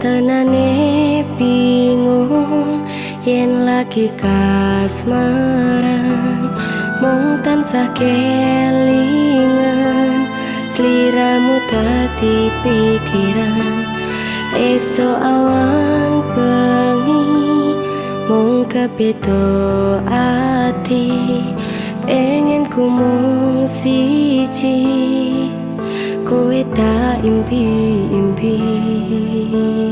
tenane bingung yen lagi kasmaran mung tansah kelingan sliramu dadi pikiran. Eso awan bengi mung kebeto ati. Pengen ku mung siji kowe tak impi-impi be.